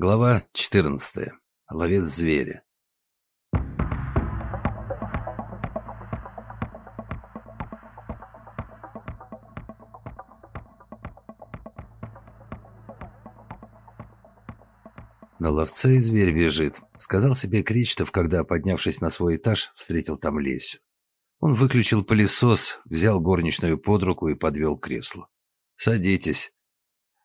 Глава 14. Ловец зверя. На ловца и зверь бежит, сказал себе Кречетов, когда, поднявшись на свой этаж, встретил там Лесю. Он выключил пылесос, взял горничную под руку и подвел к креслу. «Садитесь».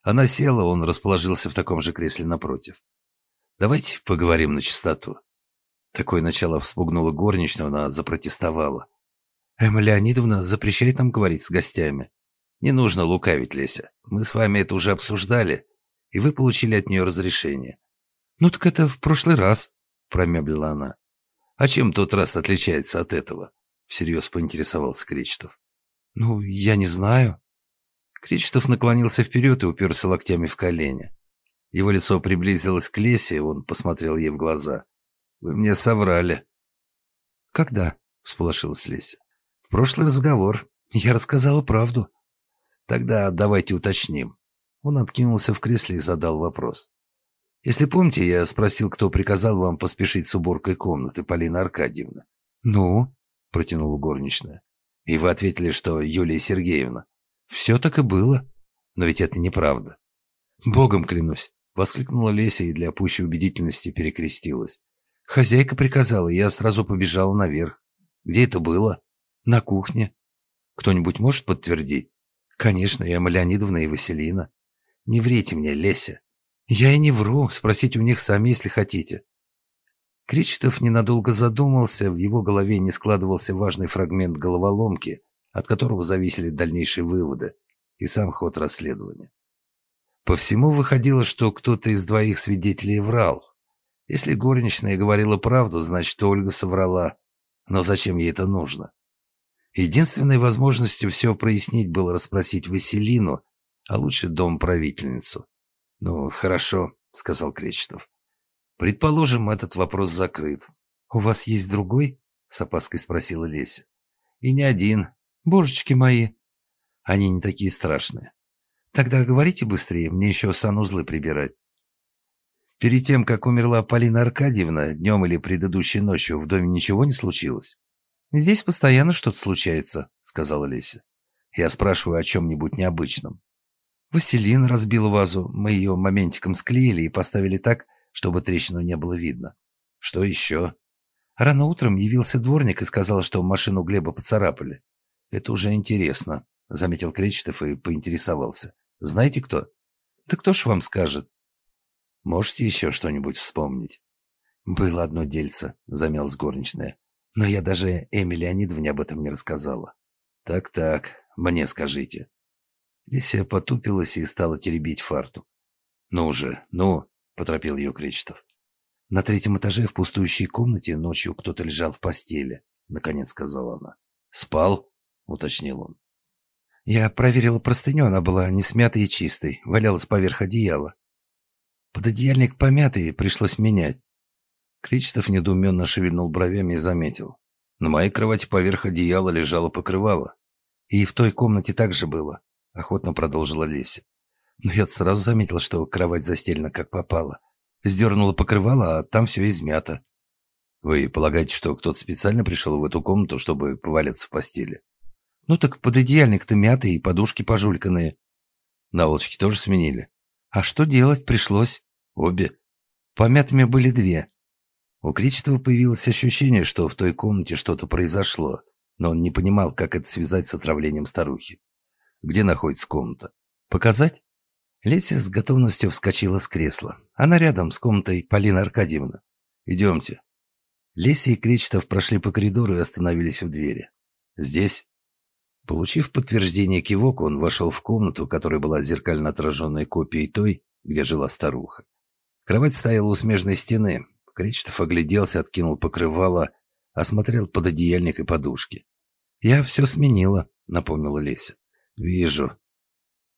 Она села, он расположился в таком же кресле напротив. «Давайте поговорим на чистоту». Такое начало вспугнуло горничную, она запротестовала. «Эмма Леонидовна запрещает нам говорить с гостями. Не нужно лукавить, Леся. Мы с вами это уже обсуждали, и вы получили от нее разрешение». «Ну так это в прошлый раз», — промямлила она. «А чем тот раз отличается от этого?» — всерьез поинтересовался Кречетов. «Ну, я не знаю». Кречетов наклонился вперед и уперся локтями в колени. Его лицо приблизилось к Лесе, и он посмотрел ей в глаза. «Вы мне соврали». «Когда?» — всполошилась Леся. «В прошлый разговор. Я рассказала правду». «Тогда давайте уточним». Он откинулся в кресле и задал вопрос. «Если помните, я спросил, кто приказал вам поспешить с уборкой комнаты, Полина Аркадьевна». «Ну?» — протянула горничная. «И вы ответили, что Юлия Сергеевна». «Все так и было. Но ведь это неправда». «Богом клянусь!» — воскликнула Леся и для пущей убедительности перекрестилась. «Хозяйка приказала, я сразу побежала наверх. Где это было?» «На кухне». «Кто-нибудь может подтвердить?» «Конечно, я Леонидовна и Василина». «Не врите мне, Леся». «Я и не вру. Спросите у них сами, если хотите». Кречетов ненадолго задумался, в его голове не складывался важный фрагмент головоломки, от которого зависели дальнейшие выводы и сам ход расследования. По всему выходило, что кто-то из двоих свидетелей врал. Если горничная говорила правду, значит, Ольга соврала. Но зачем ей это нужно? Единственной возможностью все прояснить было расспросить Василину, а лучше дом правительницу. «Ну, хорошо», — сказал Кречетов. «Предположим, этот вопрос закрыт. У вас есть другой?» — с опаской спросила Леся. «И не один. Божечки мои!» «Они не такие страшные. Тогда говорите быстрее, мне еще санузлы прибирать». Перед тем, как умерла Полина Аркадьевна, днем или предыдущей ночью в доме ничего не случилось? «Здесь постоянно что-то случается», — сказала Леся. «Я спрашиваю о чем-нибудь необычном». Василин разбил вазу, мы ее моментиком склеили и поставили так, чтобы трещину не было видно. Что еще? Рано утром явился дворник и сказал, что машину Глеба поцарапали. Это уже интересно, заметил Кречетов и поинтересовался. Знаете кто? Да кто ж вам скажет? Можете еще что-нибудь вспомнить? Было одно дельце, замялась горничная. Но я даже Эми Леонидовне об этом не рассказала. Так-так, мне скажите. Лисия потупилась и стала теребить фартук. «Ну же, ну!» — поторопил ее Кречетов. «На третьем этаже в пустующей комнате ночью кто-то лежал в постели», — наконец сказала она. «Спал?» — уточнил он. Я проверила простыню, она была не смятой и чистой, валялась поверх одеяла. Пододеяльник помятый, пришлось менять. Кречетов недоуменно шевельнул бровями и заметил. На моей кровати поверх одеяла лежало покрывало. И в той комнате так же было, охотно продолжила Леся. Но я сразу заметила, что кровать застелена как попало. Сдернула покрывало, а там все измято. Вы полагаете, что кто-то специально пришел в эту комнату, чтобы поваляться в постели? Ну так пододеяльник-то мятый и подушки пожульканные. Наволочки тоже сменили. А что делать пришлось? Обе. Помятыми были две. У Кречетова появилось ощущение, что в той комнате что-то произошло, но он не понимал, как это связать с отравлением старухи. Где находится комната? Показать? Леся с готовностью вскочила с кресла. Она рядом с комнатой Полина Аркадьевна. Идемте. Леся и Кречетов прошли по коридору и остановились у двери. Здесь Получив подтверждение кивок, он вошел в комнату, которая была зеркально отраженной копией той, где жила старуха. Кровать стояла у смежной стены. Кречетов огляделся, откинул покрывало, осмотрел пододеяльник и подушки. «Я все сменила», — напомнила Леся. «Вижу».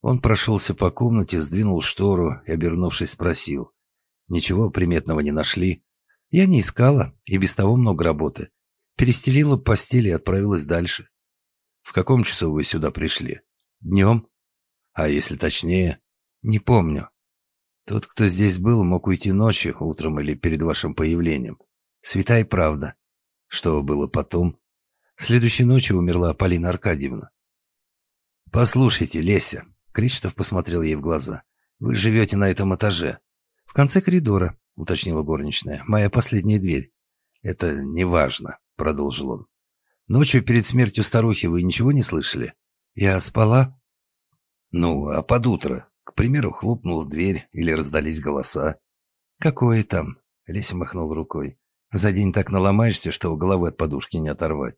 Он прошелся по комнате, сдвинул штору и, обернувшись, спросил. «Ничего приметного не нашли?» «Я не искала, и без того много работы. Перестелила постель и отправилась дальше». В каком часу вы сюда пришли? Днем? А если точнее? Не помню. Тот, кто здесь был, мог уйти ночью, утром или перед вашим появлением. Святая правда. Что было потом? Следующей ночью умерла Полина Аркадьевна. «Послушайте, Леся», — Кричтов посмотрел ей в глаза, — «вы живете на этом этаже». «В конце коридора», — уточнила горничная, — «моя последняя дверь». «Это неважно», — продолжил он. «Ночью перед смертью старухи вы ничего не слышали?» «Я спала?» «Ну, а под утро? К примеру, хлопнула дверь или раздались голоса?» «Какое там?» — Леся махнул рукой. «За день так наломаешься, что головы от подушки не оторвать».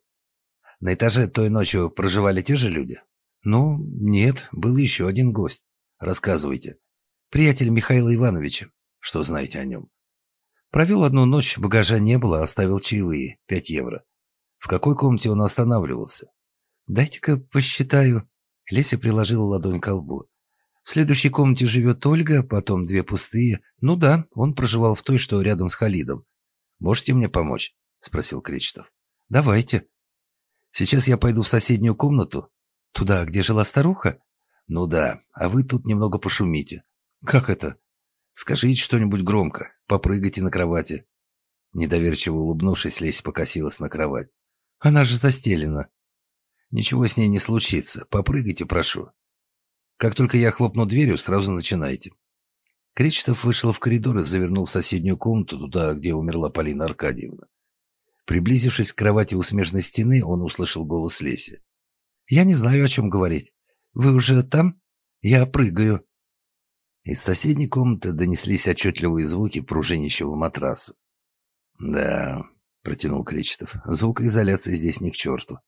«На этаже той ночью проживали те же люди?» «Ну, нет, был еще один гость. Рассказывайте. Приятель Михаила Ивановича. Что знаете о нем?» Провел одну ночь, багажа не было, оставил чаевые, пять евро. В какой комнате он останавливался? «Дайте-ка посчитаю». Леся приложила ладонь к лбу. «В следующей комнате живет Ольга, потом две пустые. Ну да, он проживал в той, что рядом с Халидом. Можете мне помочь?» — спросил Кречетов. «Давайте». «Сейчас я пойду в соседнюю комнату, Туда, где жила старуха? Ну да, а вы тут немного пошумите. Как это? Скажите что-нибудь громко, попрыгайте на кровати. Недоверчиво улыбнувшись, Леся покосилась на кровать. Она же застелена. Ничего с ней не случится. Попрыгайте, прошу. Как только я хлопну дверью, сразу начинайте. Кречетов вышел в коридор и завернул в соседнюю комнату, туда, где умерла Полина Аркадьевна. Приблизившись к кровати у смежной стены, он услышал голос Леси. Я не знаю, о чем говорить. Вы уже там? Я прыгаю. Из соседней комнаты донеслись отчетливые звуки пружинищего матраса. «Да», — протянул Кречетов, — «звукоизоляция здесь ни к черту».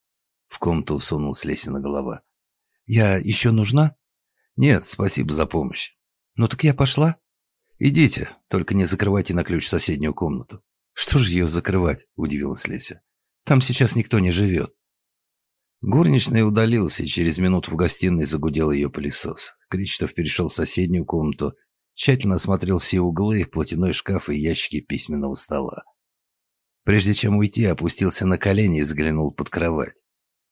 В комнату сунулась Лесина голова. «Я еще нужна?» «Нет, спасибо за помощь». «Ну так я пошла?» «Идите, только не закрывайте на ключ соседнюю комнату». «Что же ее закрывать?» — удивилась Леся. «Там сейчас никто не живет». Горничная удалилась, и через минуту в гостиной загудел ее пылесос. Кричтов перешел в соседнюю комнату, тщательно осмотрел все углы, платяной шкаф и ящики письменного стола. Прежде чем уйти, опустился на колени и заглянул под кровать.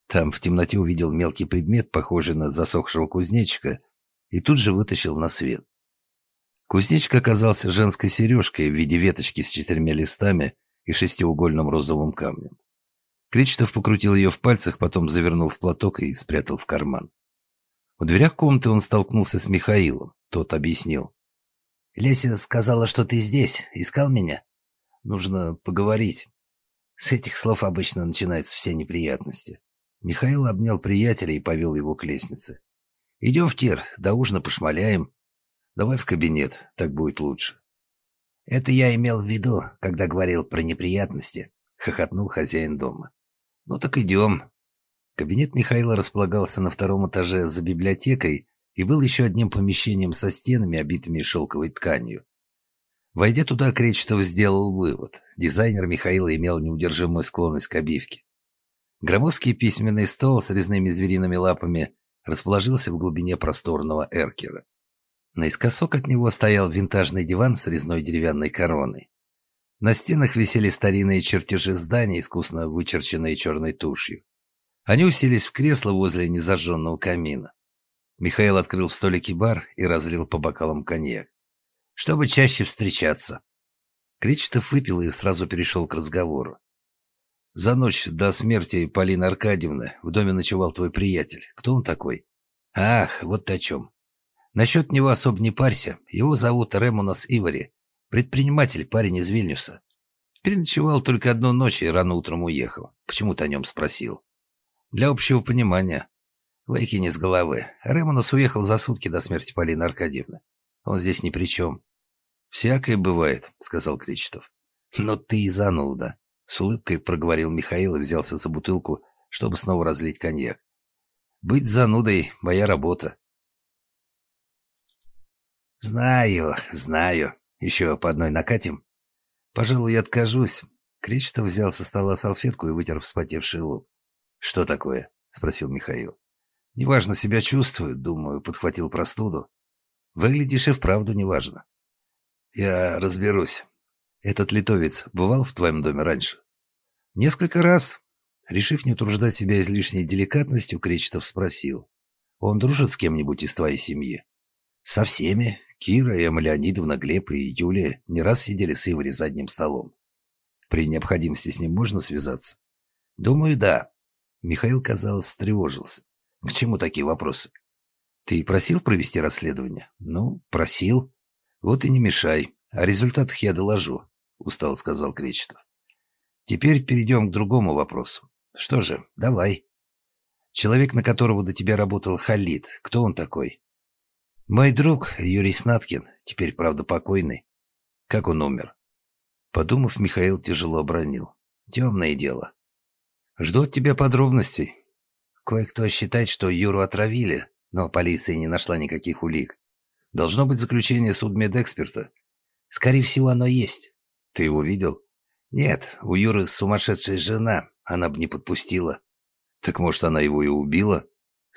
Там в темноте увидел мелкий предмет, похожий на засохшего кузнечика, и тут же вытащил на свет. Кузнечик оказался женской сережкой в виде веточки с четырьмя листами и шестиугольным розовым камнем. Кречетов покрутил ее в пальцах, потом завернул в платок и спрятал в карман. В дверях комнаты он столкнулся с Михаилом. Тот объяснил. «Леся сказала, что ты здесь. Искал меня? Нужно поговорить. С этих слов обычно начинаются все неприятности». Михаил обнял приятеля и повел его к лестнице. «Идем в тир, до ужина пошмаляем. Давай в кабинет, так будет лучше». «Это я имел в виду, когда говорил про неприятности», — хохотнул хозяин дома. «Ну так идем». Кабинет Михаила располагался на втором этаже за библиотекой и был еще одним помещением со стенами, обитыми шелковой тканью. Войдя туда, Кречетов сделал вывод. Дизайнер Михаила имел неудержимую склонность к обивке. Громоздкий письменный стол с резными звериными лапами расположился в глубине просторного эркера. Наискосок от него стоял винтажный диван с резной деревянной короной. На стенах висели старинные чертежи зданий, искусно вычерченные черной тушью. Они уселись в кресло возле незажженного камина. Михаил открыл в столике бар и разлил по бокалам коньяк. «Чтобы чаще встречаться». Кречетов выпил и сразу перешел к разговору. «За ночь до смерти Полины Аркадьевны в доме ночевал твой приятель. Кто он такой?» «Ах, вот ты о чем. Насчет него особо не парься. Его зовут Ремонос Ивари. Предприниматель, парень из Вильнюса. Переночевал только одну ночь и рано утром уехал. Почему-то о нем спросил. Для общего понимания. Выкини с головы. Ремонос уехал за сутки до смерти Полины Аркадьевны. Он здесь ни при чем. «Всякое бывает», — сказал Кречетов. «Но ты и зануда», — с улыбкой проговорил Михаил и взялся за бутылку, чтобы снова разлить коньяк. «Быть занудой — моя работа». «Знаю, знаю», еще по одной накатим? Пожалуй, я откажусь. Кречетов взял со стола салфетку и вытер вспотевший лоб. Что такое? Спросил Михаил. Неважно себя чувствую, думаю, подхватил простуду. Выглядишь и вправду неважно. Я разберусь. Этот литовец бывал в твоем доме раньше? Несколько раз. Решив не утруждать себя излишней деликатностью, Кречетов спросил. Он дружит с кем-нибудь из твоей семьи? Со всеми, Кира, Эмма Леонидовна, Глеб и Юлия не раз сидели с Ивари за одним столом. При необходимости с ним можно связаться? Думаю, да. Михаил, казалось, встревожился. К чему такие вопросы? Ты просил провести расследование? Ну, просил. Вот и не мешай. О результатах я доложу, устало сказал Кречетов. Теперь перейдем к другому вопросу. Что же, давай. Человек, на которого до тебя работал Халид, кто он такой? Мой друг Юрий Снаткин, теперь, правда, покойный. Как он умер? Подумав, Михаил тяжело обронил. Темное дело. Жду от тебя подробностей. Кое-кто считает, что Юру отравили, но полиция не нашла никаких улик. Должно быть заключение судмедэксперта. Скорее всего, оно есть. Ты его видел? Нет, у Юры сумасшедшая жена, она бы не подпустила. Так может, она его и убила?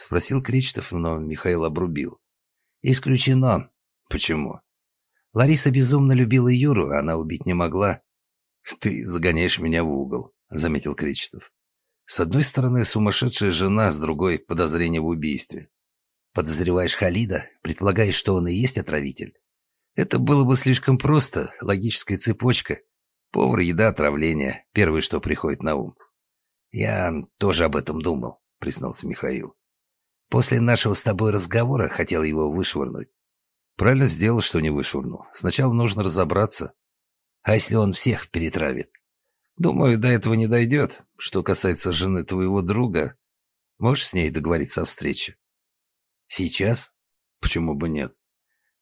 Спросил Кречетов, но Михаил обрубил. «Исключено». «Почему?» «Лариса безумно любила Юру, а она убить не могла». «Ты загоняешь меня в угол», — заметил Кречетов. «С одной стороны, сумасшедшая жена, с другой — подозрение в убийстве. Подозреваешь Халида? Предполагаешь, что он и есть отравитель? Это было бы слишком просто, логическая цепочка. Повар, еда, отравление — первое, что приходит на ум». «Я тоже об этом думал», — признался Михаил. После нашего с тобой разговора хотел его вышвырнуть. Правильно сделал, что не вышвырнул. Сначала нужно разобраться. А если он всех перетравит? Думаю, до этого не дойдет. Что касается жены твоего друга, можешь с ней договориться о встрече? Сейчас? Почему бы нет?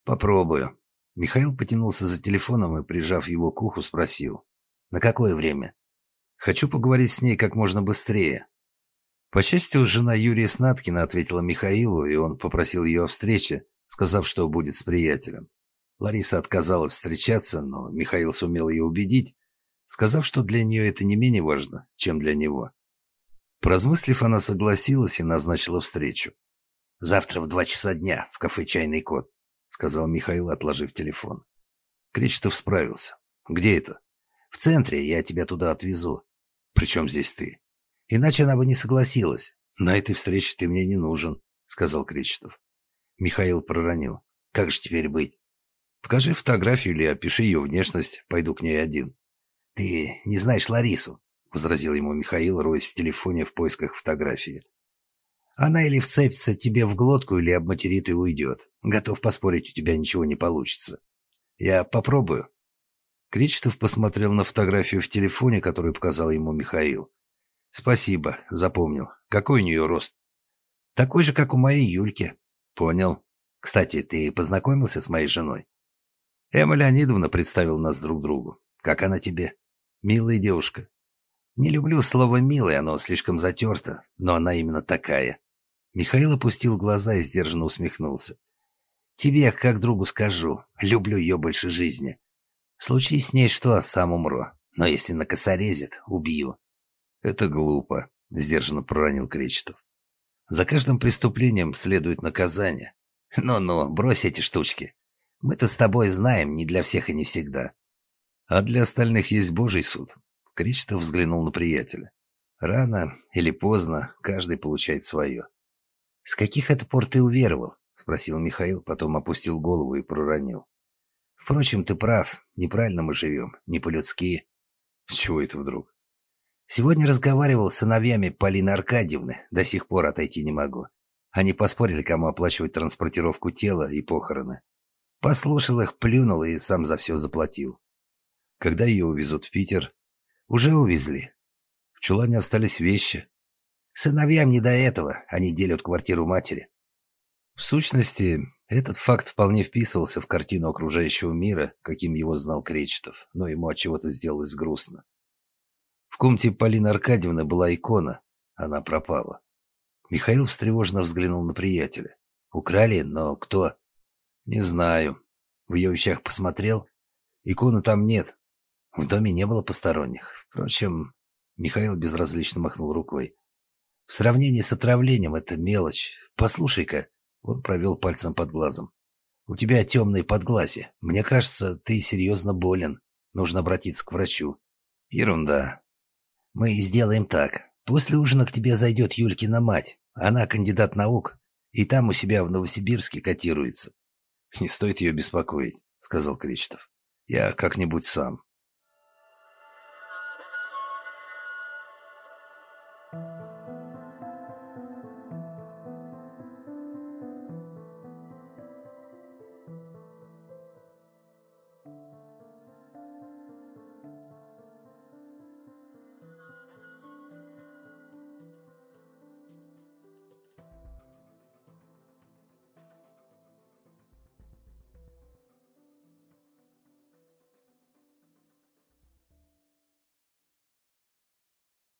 Попробую. Михаил потянулся за телефоном и, прижав его к уху, спросил. На какое время? Хочу поговорить с ней как можно быстрее. По счастью, жена Юрия Снаткина ответила Михаилу, и он попросил ее о встрече, сказав, что будет с приятелем. Лариса отказалась встречаться, но Михаил сумел ее убедить, сказав, что для нее это не менее важно, чем для него. Поразмыслив, она согласилась и назначила встречу. «Завтра в два часа дня в кафе «Чайный кот», — сказал Михаил, отложив телефон. Кречетов справился. «Где это?» «В центре, я тебя туда отвезу». «При чем здесь ты?» Иначе она бы не согласилась. На этой встрече ты мне не нужен, сказал Кречетов. Михаил проронил. Как же теперь быть? Покажи фотографию или опиши ее внешность, пойду к ней один. Ты не знаешь Ларису, возразил ему Михаил, роясь в телефоне в поисках фотографии. Она или вцепится тебе в глотку, или обматерит и уйдет. Готов поспорить, у тебя ничего не получится. Я попробую. Кречетов посмотрел на фотографию в телефоне, которую показал ему Михаил. «Спасибо, запомнил. Какой у нее рост?» «Такой же, как у моей Юльки». «Понял. Кстати, ты познакомился с моей женой?» Эмма Леонидовна представила нас друг другу. «Как она тебе?» «Милая девушка». «Не люблю слово «милая», оно слишком затерто, но она именно такая». Михаил опустил глаза и сдержанно усмехнулся. «Тебе, как другу, скажу, люблю ее больше жизни. Случись с ней что, сам умру. Но если накосорезит, убью. «Это глупо», — сдержанно проронил Кречетов. «За каждым преступлением следует наказание. Ну-ну, брось эти штучки. Мы-то с тобой знаем, не для всех и не всегда. А для остальных есть Божий суд». Кречетов взглянул на приятеля. «Рано или поздно каждый получает свое». «С каких это пор ты уверовал?» — спросил Михаил, потом опустил голову и проронил. «Впрочем, ты прав. Неправильно мы живем. Не по-людски». «С чего это вдруг?» Сегодня разговаривал с сыновьями Полины Аркадьевны, до сих пор отойти не могу. Они поспорили, кому оплачивать транспортировку тела и похороны. Послушал их, плюнул и сам за все заплатил. Когда ее увезут в Питер? Уже увезли. В чулане остались вещи. Сыновьям не до этого, они делят квартиру матери. В сущности, этот факт вполне вписывался в картину окружающего мира, каким его знал Кречетов, но ему от чего-то сделалось грустно. В комнате Полины Аркадьевны была икона. Она пропала. Михаил встревоженно взглянул на приятеля. «Украли? Но кто?» «Не знаю». В ее вещах посмотрел. Иконы там нет. В доме не было посторонних. Впрочем, Михаил безразлично махнул рукой. В сравнении с отравлением это мелочь. Послушай-ка. Он провел пальцем под глазом. У тебя темные подглазья. Мне кажется, ты серьезно болен. Нужно обратиться к врачу. Ерунда. Мы сделаем так. После ужина к тебе зайдет Юлькина мать. Она кандидат наук, и там у себя в Новосибирске котируется. «Не стоит ее беспокоить», — сказал Кречетов. «Я как-нибудь сам».